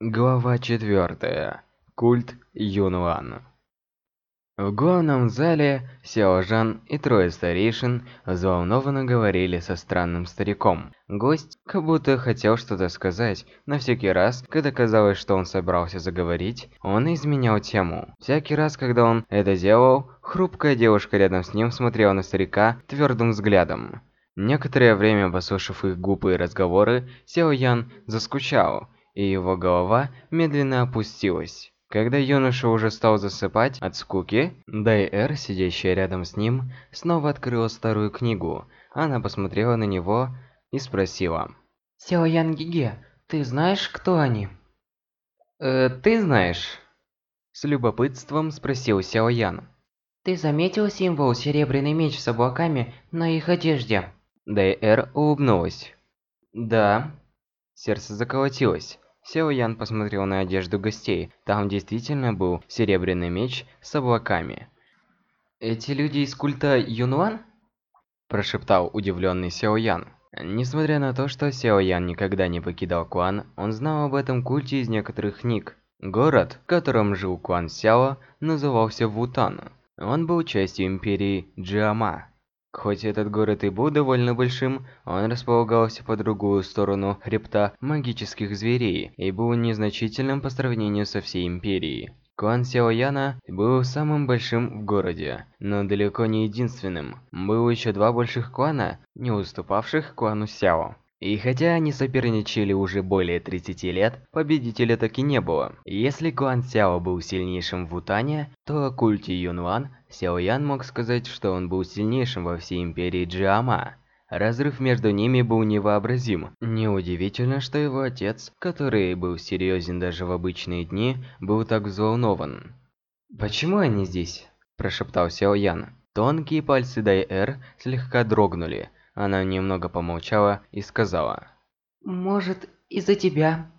Глава 4. Культ Юнлан. В главном зале Сяо Жан и трое старейшин взволнованно говорили со странным стариком. Гость как будто хотел что-то сказать, но всякий раз, когда казалось, что он собрался заговорить, он изменял тему. Всякий раз, когда он это делал, хрупкая девушка рядом с ним смотрела на старика твердым взглядом. Некоторое время, послушав их глупые разговоры, Сяо Ян заскучал – и его голова медленно опустилась. Когда юноша уже стал засыпать от скуки, Дай-Эр, сидящая рядом с ним, снова открыла старую книгу. Она посмотрела на него и спросила. «Сяо Ян Гиге, ты знаешь, кто они?» «Э, ты знаешь?» С любопытством спросил Сяо Ян. «Ты заметил символ серебряный меч с облаками на их одежде?» Дай-Эр улыбнулась. «Да». Сердце заколотилось. Сяо Ян посмотрел на одежду гостей. Там действительно был серебряный меч с облаками. «Эти люди из культа Юнуан?» Прошептал удивленный Сяо Ян. Несмотря на то, что Сяо Ян никогда не покидал клан, он знал об этом культе из некоторых книг. Город, в котором жил клан Сяо, назывался Вутан. Он был частью империи Джиама. Хоть этот город и был довольно большим, он располагался по другую сторону хребта магических зверей и был незначительным по сравнению со всей империей. Клан Сяояна был самым большим в городе, но далеко не единственным. Было еще два больших клана, не уступавших клану Сяо. И хотя они соперничали уже более 30 лет, победителя так и не было. Если клан Сяо был сильнейшим в Вутане, то о Юнлан Сяо Ян мог сказать, что он был сильнейшим во всей империи Джиама. Разрыв между ними был невообразим. Неудивительно, что его отец, который был серьезен даже в обычные дни, был так взволнован. «Почему они здесь?» – прошептал Сяо Ян. Тонкие пальцы Дай-Эр слегка дрогнули, она немного помолчала и сказала. «Может, из-за тебя?»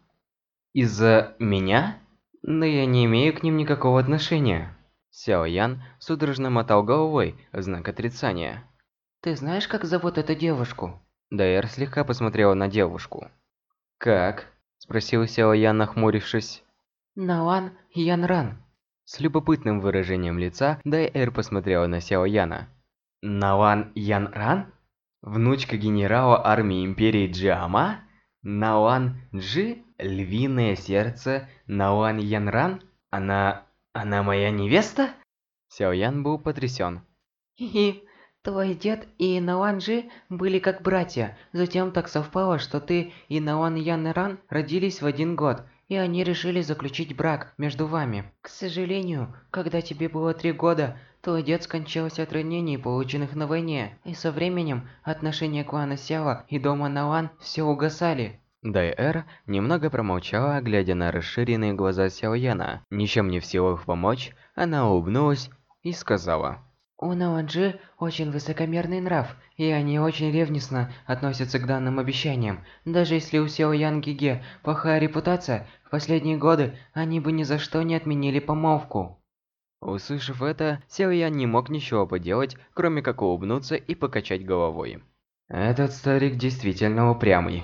«Из-за меня? Но я не имею к ним никакого отношения». Сяо Ян судорожно мотал головой в знак отрицания. «Ты знаешь, как зовут эту девушку?» Дайер слегка посмотрела на девушку. «Как?» – спросил Сяо Ян, нахмурившись. «Наан Янран». С любопытным выражением лица Дайер посмотрела на Сяо Яна. «Наан Янран?» Внучка генерала армии Империи Джиама? Наоан Джи? Львиное сердце Наоан Янран? Она... она моя невеста? Сяо Ян был потрясен. Хи-хи, твой дед и Наоан Джи были как братья. Затем так совпало, что ты и Наоан Янран родились в один год, и они решили заключить брак между вами. К сожалению, когда тебе было три года, Твой дед скончался от ранений, полученных на войне, и со временем отношения клана Сяо и дома Налан все угасали. Дай-Эр немного промолчала, глядя на расширенные глаза Сяо Яна. Ничем не в силах помочь, она улыбнулась и сказала. У Наладжи очень высокомерный нрав, и они очень ревностно относятся к данным обещаниям. Даже если у Сяо Ян Гиге плохая репутация, в последние годы они бы ни за что не отменили помолвку. Услышав это, Сяо Ян не мог ничего поделать, кроме как улыбнуться и покачать головой. Этот старик действительно упрямый.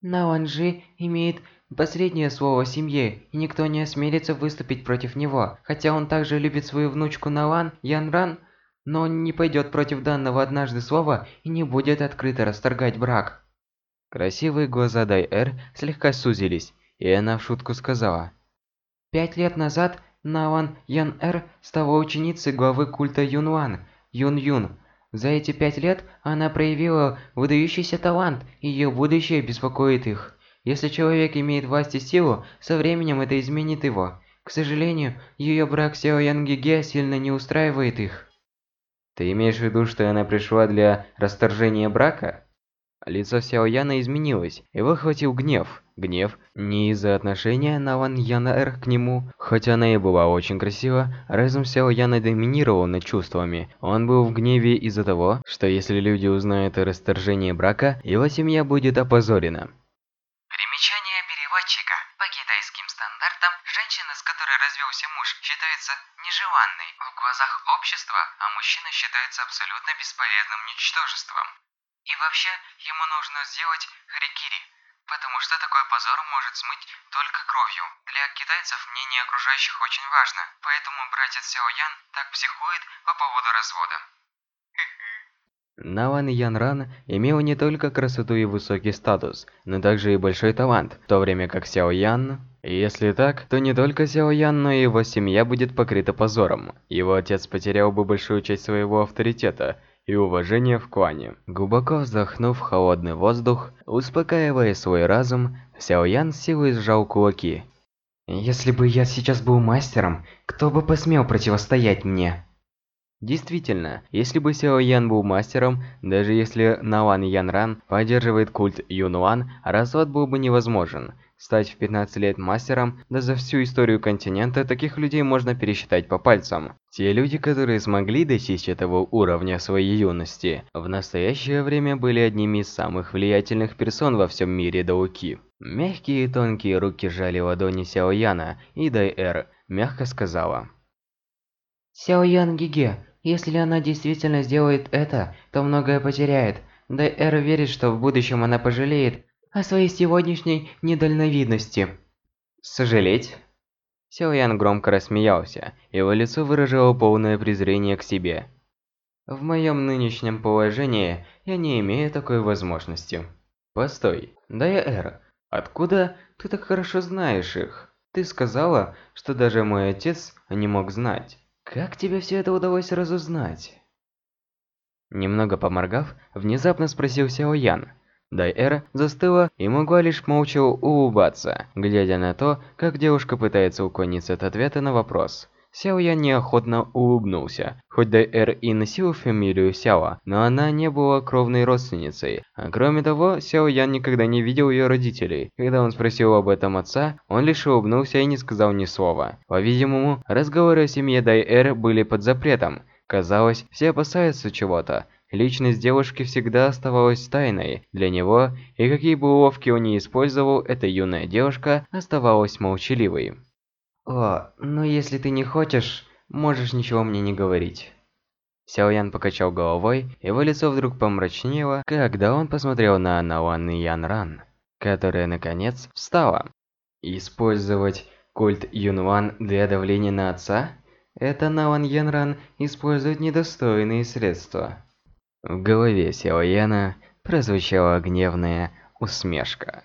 Наонжи имеет последнее слово в семье, и никто не осмелится выступить против него. Хотя он также любит свою внучку Налан, Янран, но он не пойдет против данного однажды слова и не будет открыто расторгать брак. Красивые глаза Дай-Эр слегка сузились, и она в шутку сказала. Пять лет назад Наван Ян-Эр стала ученицей главы культа Юнван, Юн-Юн. За эти пять лет она проявила выдающийся талант, и ее будущее беспокоит их. Если человек имеет власть и силу, со временем это изменит его. К сожалению, ее брак с Сяо Янгиге сильно не устраивает их. Ты имеешь в виду, что она пришла для расторжения брака? Лицо Сяо Яна изменилось, его охватил гнев. Гнев не из-за отношения Наван Яна Эр к нему, хотя она и была очень красива, разум Сяо Яна доминировал над чувствами. Он был в гневе из-за того, что если люди узнают о расторжении брака, его семья будет опозорена. Примечание переводчика. По китайским стандартам, женщина, с которой развелся муж, считается нежеланной в глазах общества, а мужчина считается абсолютно бесполезным ничтожеством. И вообще, ему нужно сделать харикири. Потому что такой позор может смыть только кровью. Для китайцев мнение окружающих очень важно, поэтому братец Сяо Ян так психует по поводу развода. Наван Янран имел не только красоту и высокий статус, но также и большой талант, в то время как Сяо Ян... Если так, то не только Сяо Ян, но и его семья будет покрыта позором. Его отец потерял бы большую часть своего авторитета и уважения в клане. Глубоко вздохнув холодный воздух, успокаивая свой разум, Сяо Ян силой сжал кулаки. Если бы я сейчас был мастером, кто бы посмел противостоять мне? Действительно, если бы Сяо Ян был мастером, даже если Наван Янран поддерживает культ Юнуан, развод был бы невозможен. Стать в 15 лет мастером, да за всю историю континента, таких людей можно пересчитать по пальцам. Те люди, которые смогли достичь этого уровня в своей юности, в настоящее время были одними из самых влиятельных персон во всем мире Дауки. Мягкие и тонкие руки сжали ладони Сяо Яна, и Дай-Эр мягко сказала. Сяо Ян Гиге, если она действительно сделает это, то многое потеряет. Дай-Эр верит, что в будущем она пожалеет о своей сегодняшней недальновидности. Сожалеть? Сяо громко рассмеялся, его лицо выражало полное презрение к себе. В моем нынешнем положении я не имею такой возможности. Постой, Дай-Эр, откуда ты так хорошо знаешь их? Ты сказала, что даже мой отец не мог знать. Как тебе все это удалось разузнать? Немного поморгав, внезапно спросил Сяо. Дай-Эра застыла и могла лишь молча улыбаться, глядя на то, как девушка пытается уклониться от ответа на вопрос. Сяо Ян неохотно улыбнулся. Хоть Дай-Эр и носила фамилию Сяо, но она не была кровной родственницей. А кроме того, Сяо Ян никогда не видел ее родителей. Когда он спросил об этом отца, он лишь улыбнулся и не сказал ни слова. По-видимому, разговоры о семье Дай-Эр были под запретом. Казалось, все опасаются чего-то. Личность девушки всегда оставалась тайной для него, и какие бы уловки он ни использовал, эта юная девушка оставалась молчаливой. О, ну если ты не хочешь, можешь ничего мне не говорить. Сяо Ян покачал головой, его лицо вдруг помрачнело, когда он посмотрел на Наоан Ян Ран, которая наконец встала. Использовать культ Юнван для давления на отца? Это Наоан Ян Ран использует недостойные средства. В голове Яна прозвучала гневная усмешка.